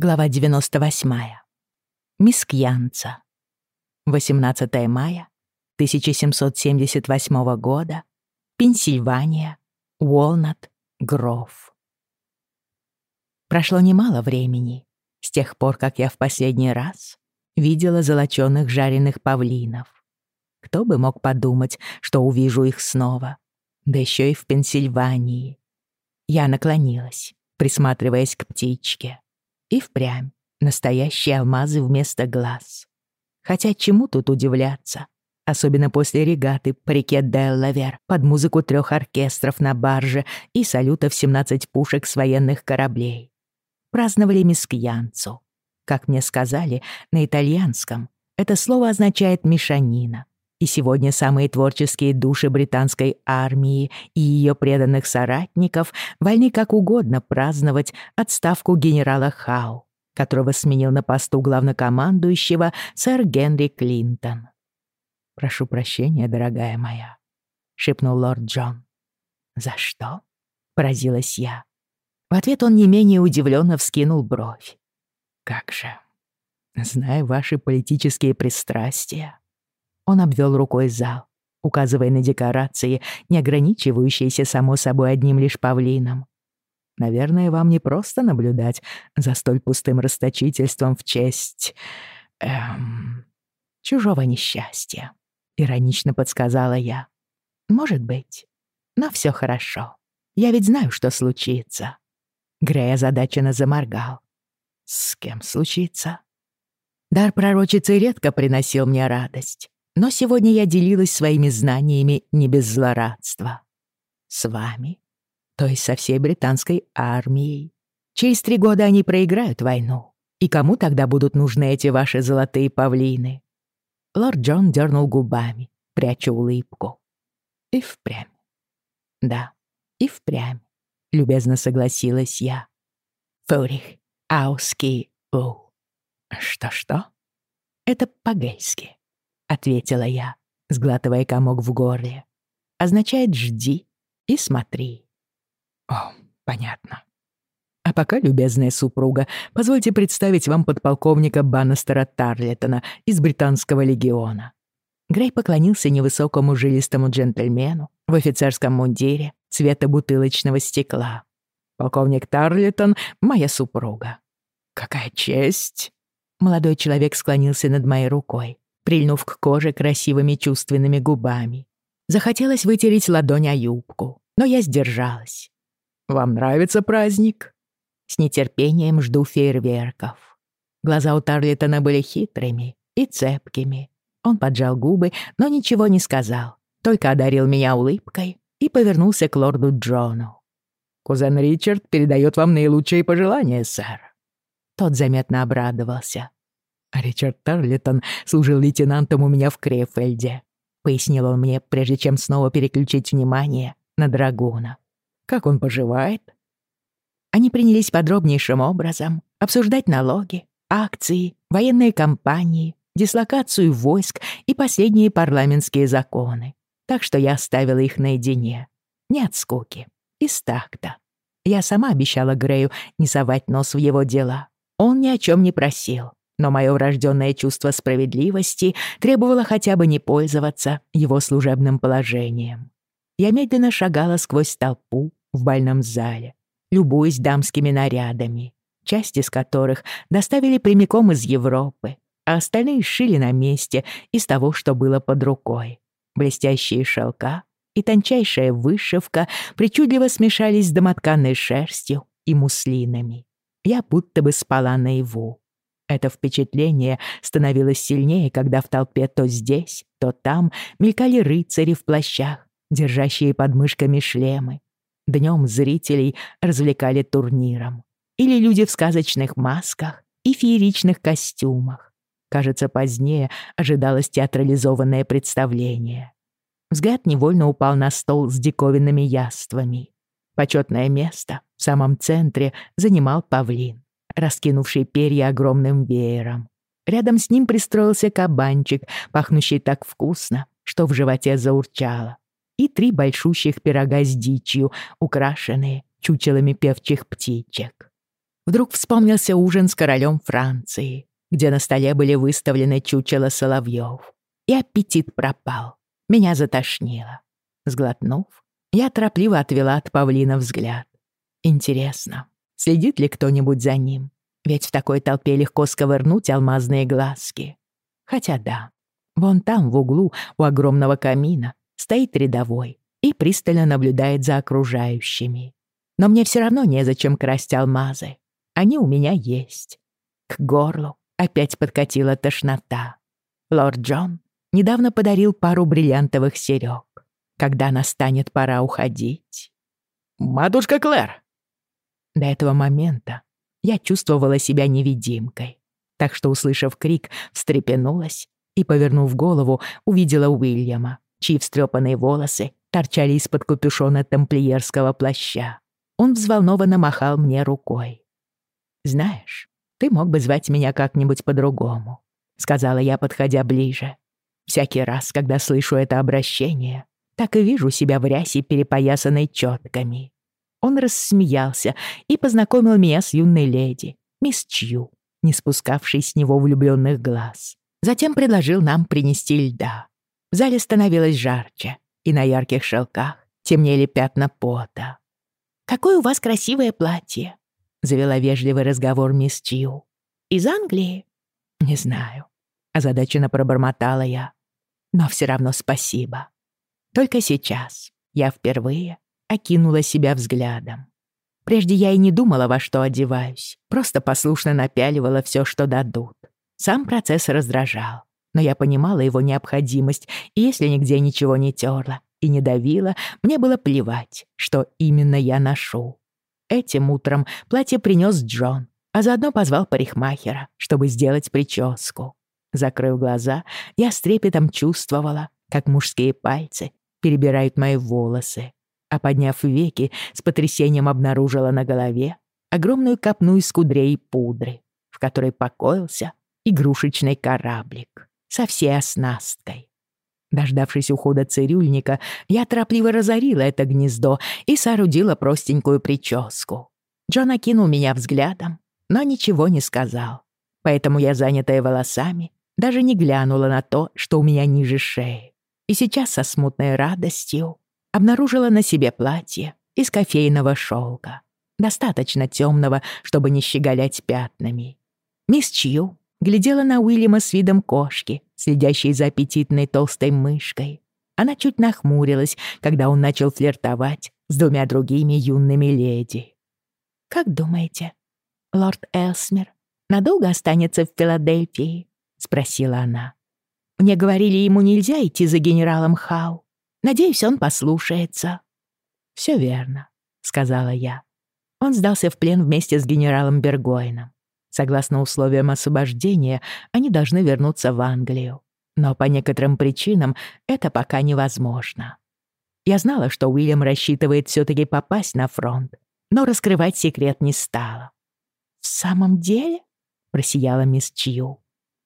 Глава 98. Мискьянца. 18 мая 1778 года. Пенсильвания. Уолнат. Гров. Прошло немало времени с тех пор, как я в последний раз видела золочёных жареных павлинов. Кто бы мог подумать, что увижу их снова, да еще и в Пенсильвании. Я наклонилась, присматриваясь к птичке. И впрямь настоящие алмазы вместо глаз. Хотя чему тут удивляться? Особенно после регаты по реке Деллавер под музыку трех оркестров на барже и салютов 17 пушек с военных кораблей. Праздновали мискьянцу. Как мне сказали, на итальянском это слово означает «мешанина». И сегодня самые творческие души британской армии и ее преданных соратников вольны как угодно праздновать отставку генерала Хау, которого сменил на посту главнокомандующего сэр Генри Клинтон. «Прошу прощения, дорогая моя», — шепнул лорд Джон. «За что?» — поразилась я. В ответ он не менее удивленно вскинул бровь. «Как же, зная ваши политические пристрастия, он обвел рукой зал, указывая на декорации, не ограничивающиеся само собой одним лишь павлином. Наверное, вам не просто наблюдать за столь пустым расточительством в честь... Эм, чужого несчастья. Иронично подсказала я. Может быть. Но все хорошо. Я ведь знаю, что случится. Грей озадаченно заморгал. С кем случится? Дар пророчицы редко приносил мне радость. Но сегодня я делилась своими знаниями не без злорадства. С вами, то есть со всей британской армией. Через три года они проиграют войну. И кому тогда будут нужны эти ваши золотые павлины? Лорд Джон дернул губами, пряча улыбку. И впрямь. Да, и впрямь, любезно согласилась я. Фурих, ауски, у. Что-что? Это по-гельски. — ответила я, сглатывая комок в горле. «Означает «жди» и «смотри». «О, понятно. А пока, любезная супруга, позвольте представить вам подполковника Баннестера Тарлеттона из Британского легиона». Грей поклонился невысокому жилистому джентльмену в офицерском мундире цвета бутылочного стекла. «Полковник Тарлеттон — моя супруга». «Какая честь!» Молодой человек склонился над моей рукой прильнув к коже красивыми чувственными губами. Захотелось вытереть ладонь о юбку, но я сдержалась. «Вам нравится праздник?» С нетерпением жду фейерверков. Глаза у Тарлитона были хитрыми и цепкими. Он поджал губы, но ничего не сказал, только одарил меня улыбкой и повернулся к лорду Джону. «Кузен Ричард передает вам наилучшие пожелания, сэр». Тот заметно обрадовался. Ричард Тарлитон служил лейтенантом у меня в Крефельде», — пояснил он мне, прежде чем снова переключить внимание на Драгуна. «Как он поживает?» Они принялись подробнейшим образом обсуждать налоги, акции, военные кампании, дислокацию войск и последние парламентские законы. Так что я оставила их наедине. Не от скуки, из такта. Я сама обещала Грею не совать нос в его дела. Он ни о чем не просил но мое врожденное чувство справедливости требовало хотя бы не пользоваться его служебным положением. Я медленно шагала сквозь толпу в больном зале, любуясь дамскими нарядами, часть из которых доставили прямиком из Европы, а остальные шили на месте из того, что было под рукой. Блестящие шелка и тончайшая вышивка причудливо смешались с домотканной шерстью и муслинами. Я будто бы спала наяву. Это впечатление становилось сильнее, когда в толпе то здесь, то там мелькали рыцари в плащах, держащие под мышками шлемы. Днем зрителей развлекали турниром. Или люди в сказочных масках и фееричных костюмах. Кажется, позднее ожидалось театрализованное представление. Взгляд невольно упал на стол с диковинными яствами. Почетное место в самом центре занимал павлин раскинувший перья огромным веером. Рядом с ним пристроился кабанчик, пахнущий так вкусно, что в животе заурчало. И три большущих пирога с дичью, украшенные чучелами певчих птичек. Вдруг вспомнился ужин с королем Франции, где на столе были выставлены чучела соловьев. И аппетит пропал. Меня затошнило. Сглотнув, я торопливо отвела от павлина взгляд. Интересно, следит ли кто-нибудь за ним? Ведь в такой толпе легко сковырнуть алмазные глазки. Хотя да, вон там, в углу, у огромного камина, стоит рядовой и пристально наблюдает за окружающими. Но мне все равно незачем красть алмазы. Они у меня есть. К горлу опять подкатила тошнота. Лорд Джон недавно подарил пару бриллиантовых серёг. Когда настанет пора уходить? «Матушка Клэр!» До этого момента я чувствовала себя невидимкой, так что, услышав крик, встрепенулась и, повернув голову, увидела Уильяма, чьи встрепанные волосы торчали из-под капюшона тамплиерского плаща. Он взволнованно махал мне рукой. «Знаешь, ты мог бы звать меня как-нибудь по-другому», — сказала я, подходя ближе. Всякий раз, когда слышу это обращение, так и вижу себя в рясе, перепоясанной четками. Он рассмеялся и познакомил меня с юной леди, мисс Чью, не спускавшей с него влюбленных глаз. Затем предложил нам принести льда. В зале становилось жарче, и на ярких шелках темнели пятна пота. «Какое у вас красивое платье!» — завела вежливый разговор мисс Чью. «Из Англии?» «Не знаю», — озадаченно пробормотала я но все равно спасибо. Только сейчас я впервые окинула себя взглядом. Прежде я и не думала, во что одеваюсь, просто послушно напяливала все, что дадут. Сам процесс раздражал, но я понимала его необходимость, и если нигде ничего не терла и не давила, мне было плевать, что именно я ношу. Этим утром платье принес Джон, а заодно позвал парикмахера, чтобы сделать прическу. Закрыв глаза, я с трепетом чувствовала, как мужские пальцы перебирают мои волосы, а подняв веки, с потрясением обнаружила на голове огромную копну из кудрей пудры, в которой покоился игрушечный кораблик со всей оснасткой. Дождавшись ухода цирюльника, я торопливо разорила это гнездо и соорудила простенькую прическу. Джон окинул меня взглядом, но ничего не сказал. Поэтому я, занятая волосами, даже не глянула на то, что у меня ниже шеи. И сейчас со смутной радостью обнаружила на себе платье из кофейного шелка, достаточно темного, чтобы не щеголять пятнами. Мисс Чью глядела на Уильяма с видом кошки, следящей за аппетитной толстой мышкой. Она чуть нахмурилась, когда он начал флиртовать с двумя другими юными леди. «Как думаете, лорд Элсмер надолго останется в Филадельфии?» — спросила она. «Мне говорили, ему нельзя идти за генералом Хау. Надеюсь, он послушается». «Всё верно», — сказала я. Он сдался в плен вместе с генералом Бергойном. Согласно условиям освобождения, они должны вернуться в Англию. Но по некоторым причинам это пока невозможно. Я знала, что Уильям рассчитывает всё-таки попасть на фронт, но раскрывать секрет не стала. «В самом деле?» — просияла мисс Чью.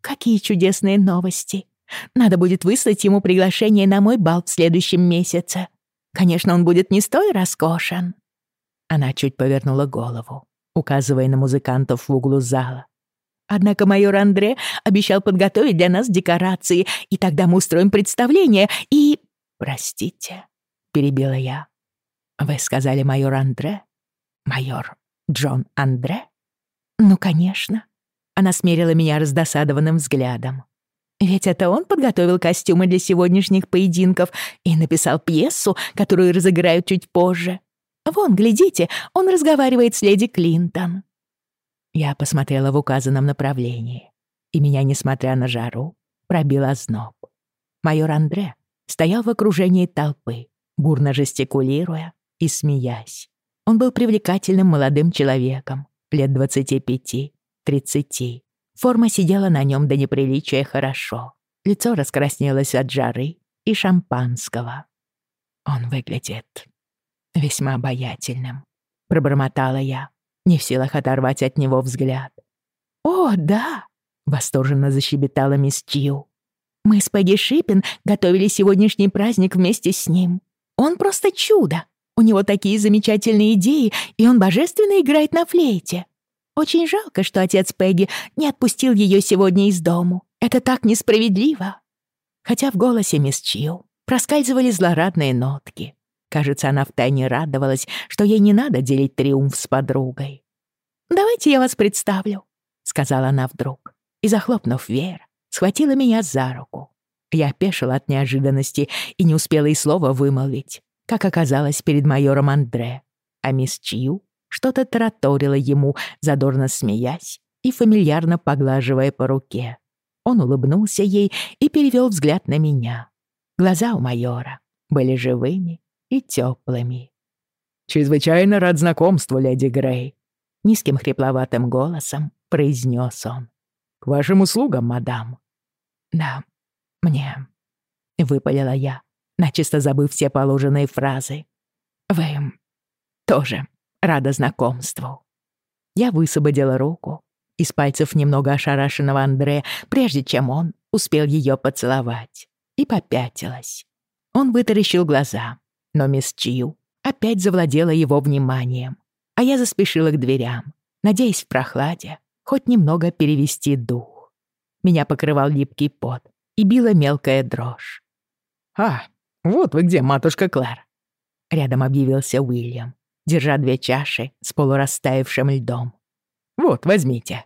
Какие чудесные новости. Надо будет выслать ему приглашение на мой бал в следующем месяце. Конечно, он будет не столь роскошен. Она чуть повернула голову, указывая на музыкантов в углу зала. Однако майор Андре обещал подготовить для нас декорации, и тогда мы устроим представление, и... Простите, перебила я. Вы сказали майор Андре? Майор Джон Андре? Ну, конечно. Она смерила меня раздосадованным взглядом. Ведь это он подготовил костюмы для сегодняшних поединков и написал пьесу, которую разыграют чуть позже. Вон, глядите, он разговаривает с леди Клинтон. Я посмотрела в указанном направлении, и меня, несмотря на жару, пробил озноб. Майор Андре стоял в окружении толпы, бурно жестикулируя и смеясь. Он был привлекательным молодым человеком, лет двадцати пяти, тридцати. Форма сидела на нем до неприличия хорошо. Лицо раскраснелось от жары и шампанского. Он выглядит весьма обаятельным, пробормотала я, не в силах оторвать от него взгляд. «О, да!» — восторженно защебетала мисс Чью. «Мы с Пегги Шиппин готовили сегодняшний праздник вместе с ним. Он просто чудо! У него такие замечательные идеи, и он божественно играет на флейте. Очень жалко, что отец Пегги не отпустил ее сегодня из дому. Это так несправедливо. Хотя в голосе мисс Чил проскальзывали злорадные нотки. Кажется, она втайне радовалась, что ей не надо делить триумф с подругой. «Давайте я вас представлю», — сказала она вдруг. И, захлопнув веер, схватила меня за руку. Я опешила от неожиданности и не успела и слова вымолвить, как оказалось перед майором Андре. А мисс Чью что-то тараторила ему, задорно смеясь и фамильярно поглаживая по руке. Он улыбнулся ей и перевел взгляд на меня. Глаза у майора были живыми и теплыми. «Чрезвычайно рад знакомству, леди Грей», — низким хрипловатым голосом произнес он. «К вашим услугам, мадам». «Да, мне», — выпалила я, начисто забыв все положенные фразы. «Вы тоже рада знакомству». Я высвободила руку из пальцев немного ошарашенного Андре, прежде чем он успел ее поцеловать, и попятилась. Он вытаращил глаза, но мисс Чью опять завладела его вниманием, а я заспешила к дверям, надеясь в прохладе хоть немного перевести дух. Меня покрывал липкий пот и била мелкая дрожь. «А, вот вы где, матушка Клэр!» Рядом объявился Уильям, держа две чаши с полурастаявшим льдом. «Вот, возьмите».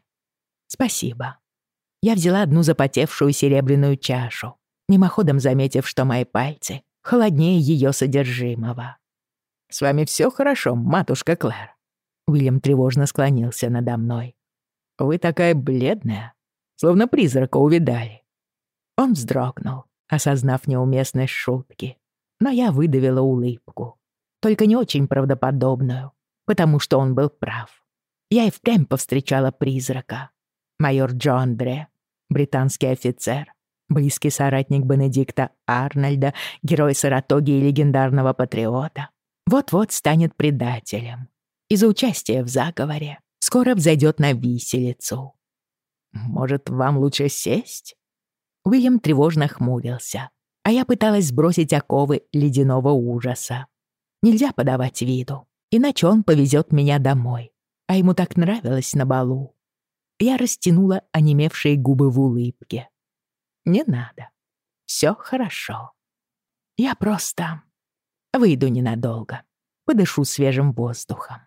«Спасибо». Я взяла одну запотевшую серебряную чашу, мимоходом заметив, что мои пальцы холоднее ее содержимого. «С вами все хорошо, матушка Клэр?» Уильям тревожно склонился надо мной. «Вы такая бледная, словно призрака увидали». Он вздрогнул, осознав неуместность шутки, но я выдавила улыбку, только не очень правдоподобную, потому что он был прав. Я и впрямь повстречала призрака. Майор Джо Андре, британский офицер, близкий соратник Бенедикта Арнольда, герой Саратоги и легендарного патриота, вот-вот станет предателем. Из-за участия в заговоре скоро взойдет на виселицу. «Может, вам лучше сесть?» Уильям тревожно хмурился, а я пыталась сбросить оковы ледяного ужаса. Нельзя подавать виду, иначе он повезет меня домой, а ему так нравилось на балу. Я растянула онемевшие губы в улыбке. Не надо. Все хорошо. Я просто выйду ненадолго, подышу свежим воздухом.